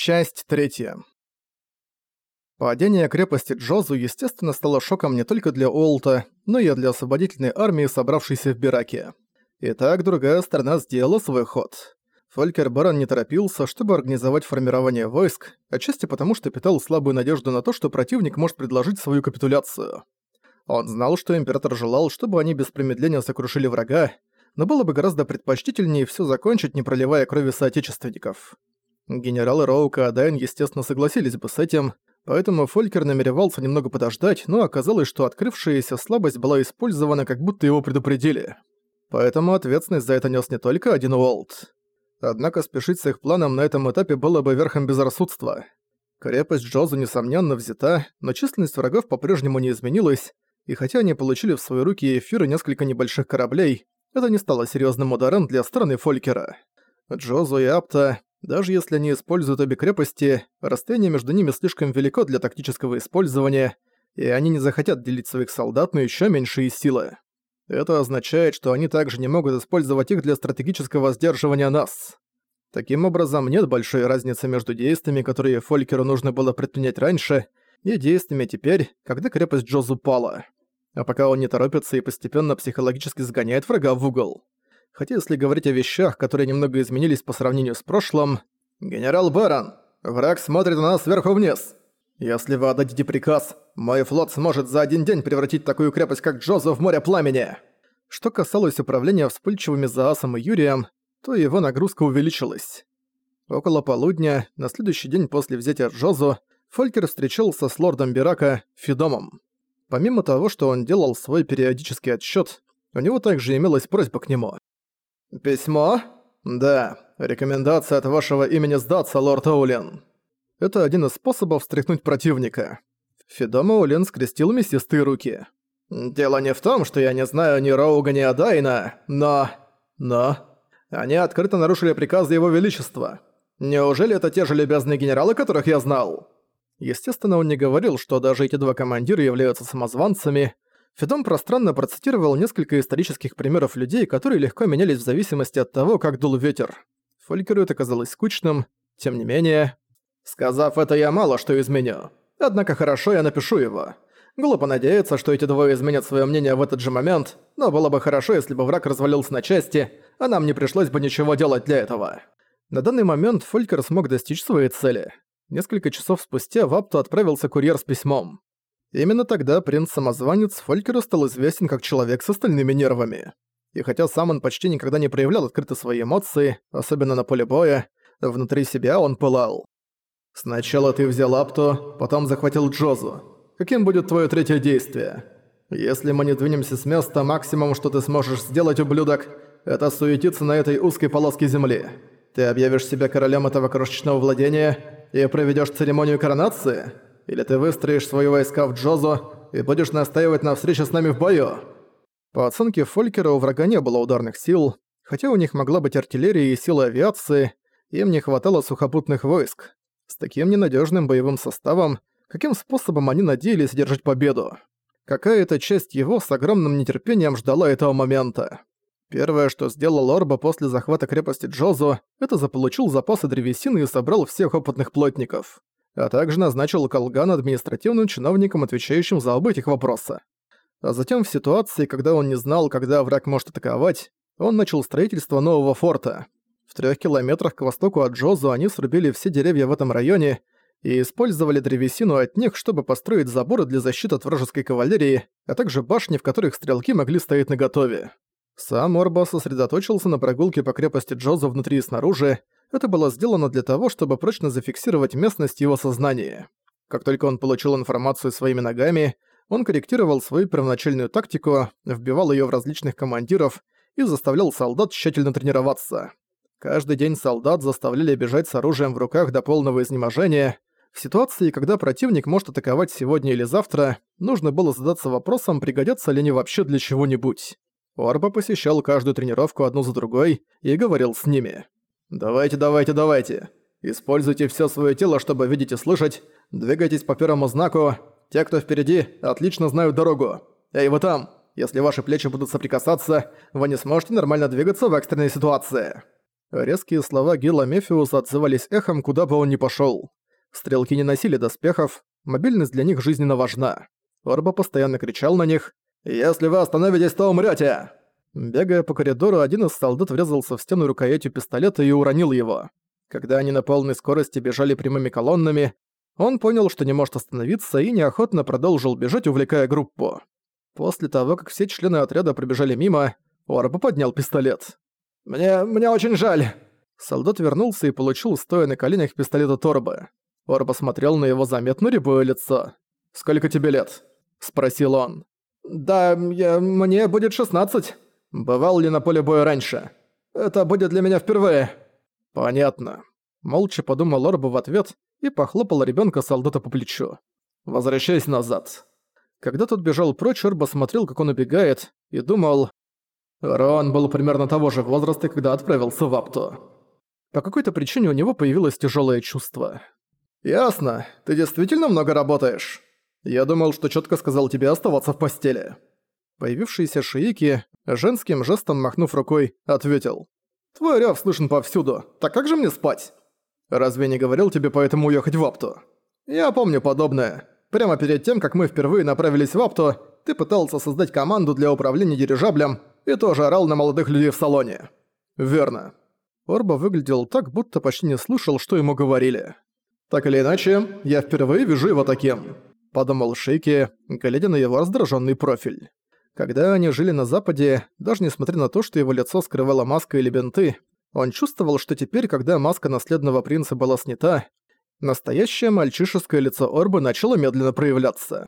Часть третья. Падение крепости Джозу, естественно, стало шоком не только для Олта, но и для освободительной армии, собравшейся в Бираке. Итак, другая сторона сделала свой ход. Фолькер Барон не торопился, чтобы организовать формирование войск, отчасти потому, что питал слабую надежду на то, что противник может предложить свою капитуляцию. Он знал, что император желал, чтобы они без промедления сокрушили врага, но было бы гораздо предпочтительнее все закончить, не проливая крови соотечественников. Генералы Роука и Адайн, естественно, согласились бы с этим, поэтому Фолькер намеревался немного подождать, но оказалось, что открывшаяся слабость была использована, как будто его предупредили. Поэтому ответственность за это нес не только один Уолт. Однако спешить с их планом на этом этапе было бы верхом безрассудства. Крепость Джозу, несомненно, взята, но численность врагов по-прежнему не изменилась, и хотя они получили в свои руки эфир и несколько небольших кораблей, это не стало серьезным ударом для стороны Фолькера. Джозу и Апта даже если они используют обе крепости, расстояние между ними слишком велико для тактического использования, и они не захотят делить своих солдат на еще меньшие силы. Это означает, что они также не могут использовать их для стратегического сдерживания нас. Таким образом, нет большой разницы между действиями, которые Фолькеру нужно было предпринять раньше, и действиями теперь, когда крепость Джоз упала. А пока он не торопится и постепенно психологически сгоняет врага в угол. Хотя если говорить о вещах, которые немного изменились по сравнению с прошлым... «Генерал Барон, враг смотрит на нас сверху вниз. Если вы отдадите приказ, мой флот сможет за один день превратить такую крепость, как Джозу, в море пламени». Что касалось управления вспыльчивыми Заасом и Юрием, то его нагрузка увеличилась. Около полудня, на следующий день после взятия Джозу, Фолькер встречался с лордом Бирака Фидомом. Помимо того, что он делал свой периодический отсчет, у него также имелась просьба к нему. «Письмо?» «Да. Рекомендация от вашего имени сдаться, лорд Оулен». Это один из способов встряхнуть противника. Федома Оулен скрестил мясистые руки. «Дело не в том, что я не знаю ни Роуга, ни Адайна, но... но... Они открыто нарушили приказы Его Величества. Неужели это те же любезные генералы, которых я знал?» Естественно, он не говорил, что даже эти два командира являются самозванцами, Федом пространно процитировал несколько исторических примеров людей, которые легко менялись в зависимости от того, как дул ветер. Фолькеру это казалось скучным, тем не менее... Сказав это, я мало что изменю. Однако хорошо, я напишу его. Глупо надеяться, что эти двое изменят свое мнение в этот же момент, но было бы хорошо, если бы враг развалился на части, а нам не пришлось бы ничего делать для этого. На данный момент Фолькер смог достичь своей цели. Несколько часов спустя в Апту отправился курьер с письмом. Именно тогда принц-самозванец Фолькеру стал известен как человек с остальными нервами. И хотя сам он почти никогда не проявлял открыто свои эмоции, особенно на поле боя, внутри себя он пылал. «Сначала ты взял Апту, потом захватил Джозу. Каким будет твое третье действие? Если мы не двинемся с места, максимум, что ты сможешь сделать, ублюдок, это суетиться на этой узкой полоске земли. Ты объявишь себя королем этого крошечного владения и проведешь церемонию коронации?» Или ты выстроишь свои войска в Джозу и будешь настаивать на встрече с нами в бою?» По оценке Фолькера, у врага не было ударных сил, хотя у них могла быть артиллерия и силы авиации, им не хватало сухопутных войск. С таким ненадежным боевым составом, каким способом они надеялись одержать победу? Какая-то часть его с огромным нетерпением ждала этого момента. Первое, что сделал Орба после захвата крепости Джозу, это заполучил запасы древесины и собрал всех опытных плотников а также назначил Колгана административным чиновником, отвечающим за оба этих вопроса. А затем в ситуации, когда он не знал, когда враг может атаковать, он начал строительство нового форта. В трех километрах к востоку от Джозу они срубили все деревья в этом районе и использовали древесину от них, чтобы построить заборы для защиты от вражеской кавалерии, а также башни, в которых стрелки могли стоять наготове. Сам Орба сосредоточился на прогулке по крепости Джозу внутри и снаружи, это было сделано для того, чтобы прочно зафиксировать местность его сознания. Как только он получил информацию своими ногами, он корректировал свою первоначальную тактику, вбивал ее в различных командиров и заставлял солдат тщательно тренироваться. Каждый день солдат заставляли бежать с оружием в руках до полного изнеможения. В ситуации, когда противник может атаковать сегодня или завтра, нужно было задаться вопросом, пригодятся ли они вообще для чего-нибудь. Орба посещал каждую тренировку одну за другой и говорил с ними. «Давайте, давайте, давайте. Используйте все свое тело, чтобы видеть и слышать. Двигайтесь по первому знаку. Те, кто впереди, отлично знают дорогу. Эй, вы там! Если ваши плечи будут соприкасаться, вы не сможете нормально двигаться в экстренной ситуации». Резкие слова Гила Мефиуса отзывались эхом, куда бы он ни пошёл. Стрелки не носили доспехов, мобильность для них жизненно важна. Орба постоянно кричал на них «Если вы остановитесь, то умрёте!» Бегая по коридору, один из солдат врезался в стену рукоятью пистолета и уронил его. Когда они на полной скорости бежали прямыми колоннами, он понял, что не может остановиться и неохотно продолжил бежать, увлекая группу. После того, как все члены отряда пробежали мимо, Орба поднял пистолет. «Мне... мне очень жаль!» Солдат вернулся и получил, стоя на коленях пистолета Торбы. Орба смотрел на его заметно рябое лицо. «Сколько тебе лет?» – спросил он. «Да, я... мне будет 16. Бывал ли на поле боя раньше? Это будет для меня впервые». «Понятно». Молча подумал Орба в ответ и похлопал ребенка солдата по плечу. «Возвращайся назад». Когда тот бежал прочь, Орба смотрел, как он убегает, и думал... Рон был примерно того же возраста, когда отправился в Апту. По какой-то причине у него появилось тяжелое чувство. «Ясно. Ты действительно много работаешь? Я думал, что четко сказал тебе оставаться в постели». Появившийся Шиики, женским жестом махнув рукой, ответил. «Твой рёв слышен повсюду. Так как же мне спать?» «Разве не говорил тебе поэтому уехать в Апту?» «Я помню подобное. Прямо перед тем, как мы впервые направились в Апту, ты пытался создать команду для управления дирижаблем и тоже орал на молодых людей в салоне». «Верно». Орба выглядел так, будто почти не слышал, что ему говорили. «Так или иначе, я впервые вижу его таким», — подумал Шейки, глядя на его раздраженный профиль. Когда они жили на Западе, даже несмотря на то, что его лицо скрывала маска или бинты, он чувствовал, что теперь, когда маска наследного принца была снята, настоящее мальчишеское лицо Орбы начало медленно проявляться.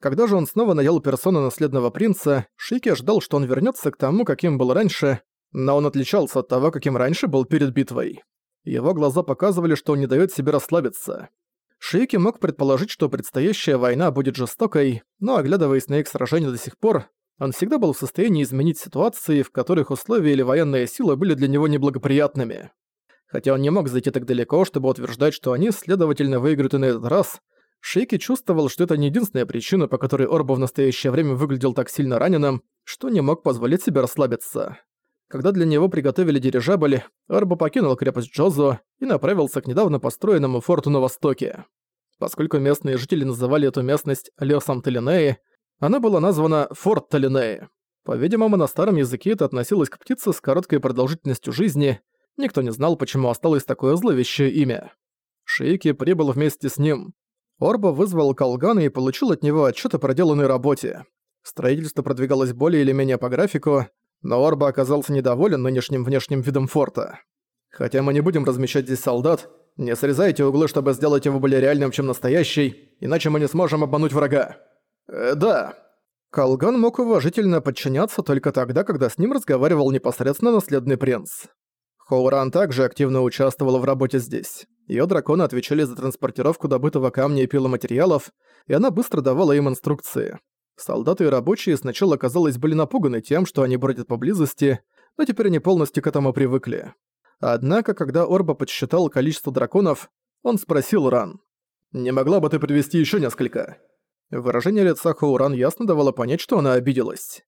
Когда же он снова надел персону наследного принца, Шейки ждал, что он вернется к тому, каким был раньше, но он отличался от того, каким раньше был перед битвой. Его глаза показывали, что он не дает себе расслабиться. Шейки мог предположить, что предстоящая война будет жестокой, но оглядываясь на их сражения до сих пор, он всегда был в состоянии изменить ситуации, в которых условия или военная сила были для него неблагоприятными. Хотя он не мог зайти так далеко, чтобы утверждать, что они, следовательно, выиграют и на этот раз, Шейки чувствовал, что это не единственная причина, по которой Орба в настоящее время выглядел так сильно раненым, что не мог позволить себе расслабиться. Когда для него приготовили дирижабль, Арбо покинул крепость Джозо и направился к недавно построенному форту на востоке. Поскольку местные жители называли эту местность лесом Талинеи, она была названа Форт Талинеи. По-видимому, на старом языке это относилось к птице с короткой продолжительностью жизни, никто не знал, почему осталось такое зловещее имя. Шейки прибыл вместе с ним. Орбо вызвал Калгана и получил от него отчет о проделанной работе. Строительство продвигалось более или менее по графику, но Орба оказался недоволен нынешним внешним видом форта. Хотя мы не будем размещать здесь солдат, не срезайте углы, чтобы сделать его более реальным, чем настоящий, иначе мы не сможем обмануть врага. Э, да. Калган мог уважительно подчиняться только тогда, когда с ним разговаривал непосредственно наследный принц. Хоуран также активно участвовала в работе здесь. Её драконы отвечали за транспортировку добытого камня и пиломатериалов, и она быстро давала им инструкции. Солдаты и рабочие сначала, казалось, были напуганы тем, что они бродят поблизости, но теперь они полностью к этому привыкли. Однако, когда Орба подсчитал количество драконов, он спросил Ран. «Не могла бы ты привести ещё несколько?» Выражение лица Хоуран ясно давало понять, что она обиделась.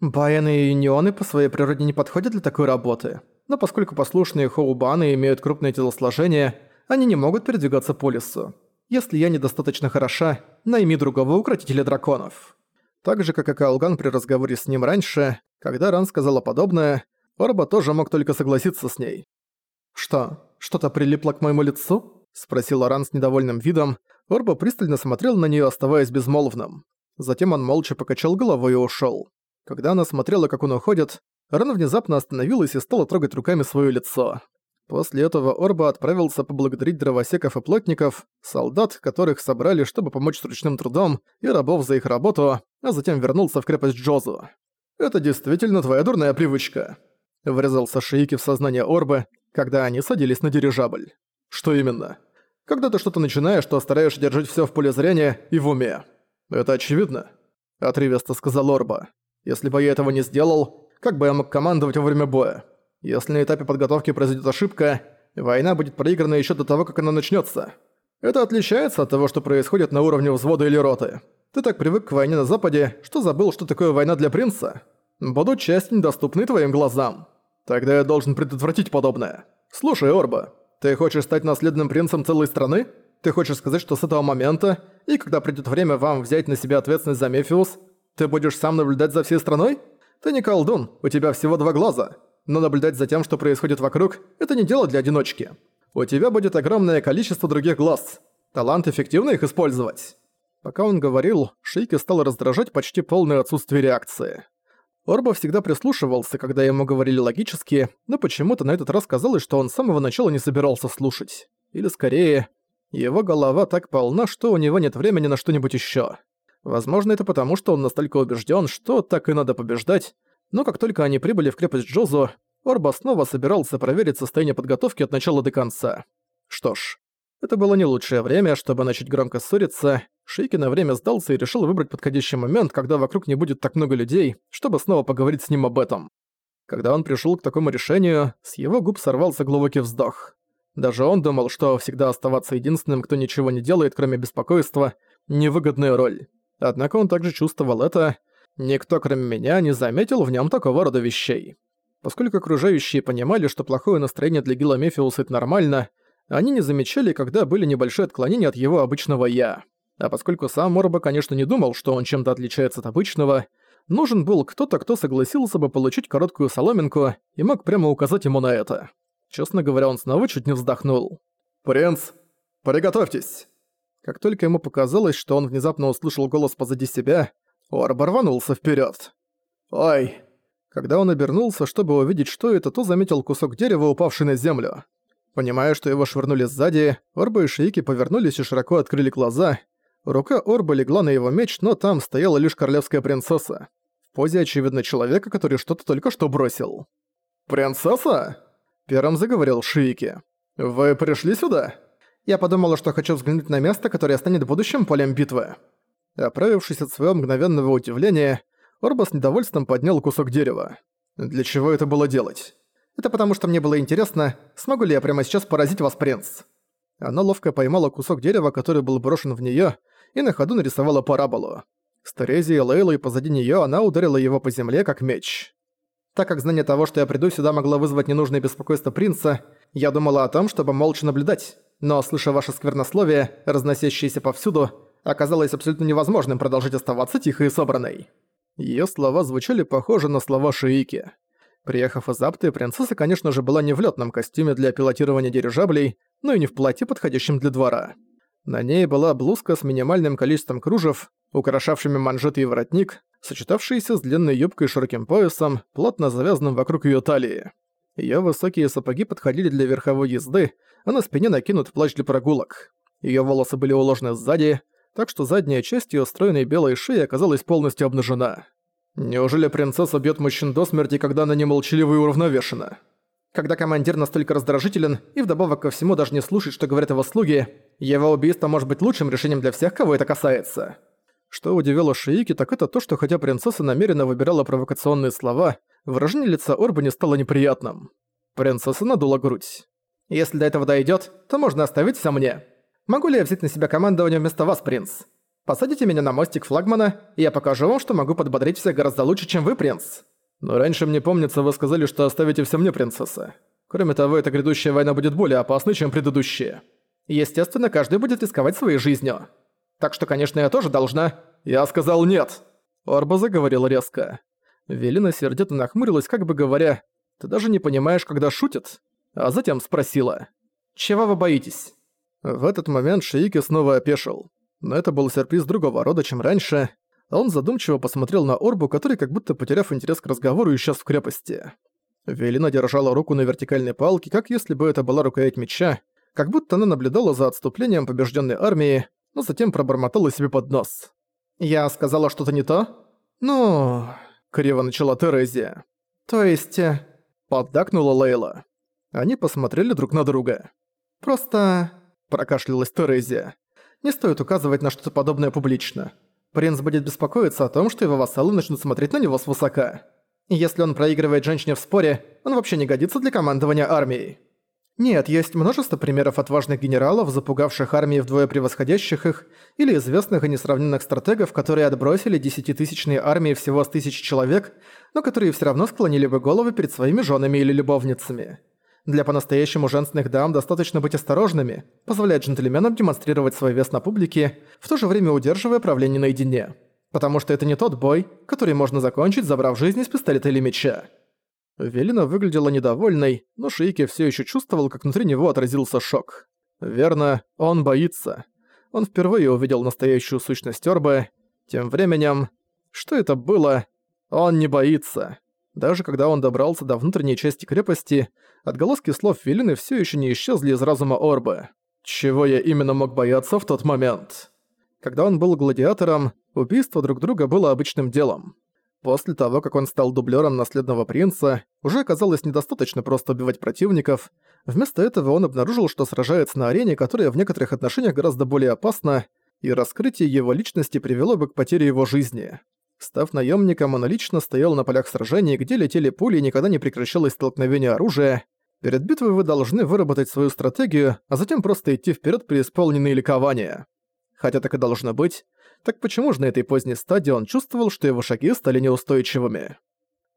Баяны и юнионы по своей природе не подходят для такой работы, но поскольку послушные Хоубаны имеют крупное телосложение, они не могут передвигаться по лесу. Если я недостаточно хороша, найми другого укротителя драконов. Так же, как и Калган при разговоре с ним раньше, когда Ран сказала подобное, Орба тоже мог только согласиться с ней. «Что, что-то прилипло к моему лицу?» – спросил Ран с недовольным видом. Орба пристально смотрел на нее, оставаясь безмолвным. Затем он молча покачал головой и ушел. Когда она смотрела, как он уходит, Ран внезапно остановилась и стала трогать руками свое лицо. После этого Орба отправился поблагодарить дровосеков и плотников, солдат, которых собрали, чтобы помочь с ручным трудом, и рабов за их работу, а затем вернулся в крепость Джозу. «Это действительно твоя дурная привычка», — врезался Шиики в сознание Орбы, когда они садились на дирижабль. «Что именно? Когда ты что-то начинаешь, то стараешься держать всё в поле зрения и в уме. Это очевидно», — отрывисто сказал Орба. «Если бы я этого не сделал, как бы я мог командовать во время боя?» Если на этапе подготовки произойдет ошибка, война будет проиграна еще до того, как она начнется. Это отличается от того, что происходит на уровне взвода или роты. Ты так привык к войне на Западе, что забыл, что такое война для принца. Будут части недоступны твоим глазам. Тогда я должен предотвратить подобное. Слушай, Орба, ты хочешь стать наследным принцем целой страны? Ты хочешь сказать, что с этого момента, и когда придёт время вам взять на себя ответственность за Мефиус, ты будешь сам наблюдать за всей страной? Ты не колдун, у тебя всего два глаза. Но наблюдать за тем, что происходит вокруг, это не дело для одиночки. У тебя будет огромное количество других глаз. Талант эффективно их использовать. Пока он говорил, Шейки стал раздражать почти полное отсутствие реакции. Орба всегда прислушивался, когда ему говорили логически, но почему-то на этот раз казалось, что он с самого начала не собирался слушать. Или скорее, его голова так полна, что у него нет времени на что-нибудь ещё. Возможно, это потому, что он настолько убеждён, что так и надо побеждать, но как только они прибыли в крепость Джозу, Орба снова собирался проверить состояние подготовки от начала до конца. Что ж, это было не лучшее время, чтобы начать громко ссориться. Шейки на время сдался и решил выбрать подходящий момент, когда вокруг не будет так много людей, чтобы снова поговорить с ним об этом. Когда он пришел к такому решению, с его губ сорвался глубокий вздох. Даже он думал, что всегда оставаться единственным, кто ничего не делает, кроме беспокойства, невыгодная роль. Однако он также чувствовал это. Никто, кроме меня, не заметил в нем такого рода вещей. Поскольку окружающие понимали, что плохое настроение для Гила Мефиуса это нормально, они не замечали, когда были небольшие отклонения от его обычного «я». А поскольку сам Морба, конечно, не думал, что он чем-то отличается от обычного, нужен был кто-то, кто согласился бы получить короткую соломинку и мог прямо указать ему на это. Честно говоря, он снова чуть не вздохнул. «Принц, приготовьтесь!» Как только ему показалось, что он внезапно услышал голос позади себя, Орба рванулся вперед. «Ой!» Когда он обернулся, чтобы увидеть, что это, то заметил кусок дерева, упавший на землю. Понимая, что его швырнули сзади, Орба и Шиики повернулись и широко открыли глаза. Рука Орба легла на его меч, но там стояла лишь королевская принцесса. В позе, очевидно, человека, который что-то только что бросил. «Принцесса?» Первым заговорил Шиики. «Вы пришли сюда?» Я подумала, что хочу взглянуть на место, которое станет будущим полем битвы. Оправившись от своего мгновенного удивления, Орба с недовольством поднял кусок дерева. Для чего это было делать? Это потому, что мне было интересно, смогу ли я прямо сейчас поразить вас, принц. Она ловко поймала кусок дерева, который был брошен в неё, и на ходу нарисовала параболу. С Терезией Лейлой позади неё она ударила его по земле, как меч. Так как знание того, что я приду сюда, могло вызвать ненужное беспокойство принца, я думала о том, чтобы молча наблюдать, но, слыша ваше сквернословие, разносящееся повсюду, оказалось абсолютно невозможным продолжить оставаться тихой и собранной. Её слова звучали похоже на слова Шиики. Приехав из Апты, принцесса, конечно же, была не в лётном костюме для пилотирования дирижаблей, но и не в платье, подходящем для двора. На ней была блузка с минимальным количеством кружев, украшавшими манжеты и воротник, сочетавшиеся с длинной юбкой и широким поясом, плотно завязанным вокруг её талии. Её высокие сапоги подходили для верховой езды, а на спине накинут плащ для прогулок. Её волосы были уложены сзади, так что задняя часть её стройной белой шеи оказалась полностью обнажена. Неужели принцесса бьёт мужчин до смерти, когда она не молчалива и уравновешена? Когда командир настолько раздражителен и вдобавок ко всему даже не слушает, что говорят его слуги, его убийство может быть лучшим решением для всех, кого это касается. Что удивило Шиики, так это то, что хотя принцесса намеренно выбирала провокационные слова, выражение лица Орба не стало неприятным. Принцесса надула грудь. «Если до этого дойдёт, то можно оставить всё мне. Могу ли я взять на себя командование вместо вас, принц? Посадите меня на мостик флагмана, и я покажу вам, что могу подбодрить всех гораздо лучше, чем вы, принц». «Но раньше мне помнится, вы сказали, что оставите всё мне, принцесса. Кроме того, эта грядущая война будет более опасной, чем предыдущая. Естественно, каждый будет рисковать своей жизнью. Так что, конечно, я тоже должна...» «Я сказал нет!» Орба заговорил резко. Велина сердито нахмурилась, как бы говоря, «Ты даже не понимаешь, когда шутит?» А затем спросила, «Чего вы боитесь?» В этот момент Шиики снова опешил. Но это был сюрприз другого рода, чем раньше. Он задумчиво посмотрел на Орбу, который, как будто потеряв интерес к разговору, исчез в крепости. Велина держала руку на вертикальной палке, как если бы это была рукоять меча, как будто она наблюдала за отступлением побежденной армии, но затем пробормотала себе под нос. «Я сказала что-то не то?» «Ну...» — криво начала Терезия. «То есть...» э, — поддакнула Лейла. Они посмотрели друг на друга. «Просто...» — прокашлялась Терезия. «Не стоит указывать на что-то подобное публично. Принц будет беспокоиться о том, что его вассалы начнут смотреть на него свысока. Если он проигрывает женщине в споре, он вообще не годится для командования армией». Нет, есть множество примеров отважных генералов, запугавших армии вдвое превосходящих их, или известных и несравненных стратегов, которые отбросили десятитысячные армии всего с тысяч человек, но которые все равно склонили бы головы перед своими женами или любовницами. Для по-настоящему женственных дам достаточно быть осторожными, позволять джентльменам демонстрировать свой вес на публике, в то же время удерживая правление наедине. Потому что это не тот бой, который можно закончить, забрав жизнь из пистолета или меча. Велина выглядела недовольной, но Шиики все еще чувствовал, как внутри него отразился шок. Верно, он боится. Он впервые увидел настоящую сущность Орбы. Тем временем... Что это было? Он не боится. Даже когда он добрался до внутренней части крепости, отголоски слов Велины все еще не исчезли из разума Орбы. Чего я именно мог бояться в тот момент? Когда он был гладиатором, убийство друг друга было обычным делом. После того, как он стал дублером наследного принца, уже оказалось недостаточно просто убивать противников. Вместо этого он обнаружил, что сражается на арене, которая в некоторых отношениях гораздо более опасна, и раскрытие его личности привело бы к потере его жизни. Став наемником, он лично стоял на полях сражений, где летели пули и никогда не прекращалось столкновение оружия. Перед битвой вы должны выработать свою стратегию, а затем просто идти вперед при исполненные ликования. Хотя так и должно быть, так почему же на этой поздней стадии он чувствовал, что его шаги стали неустойчивыми?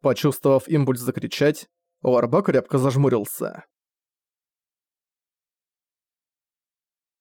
Почувствовав импульс закричать, Уарбак крепко зажмурился.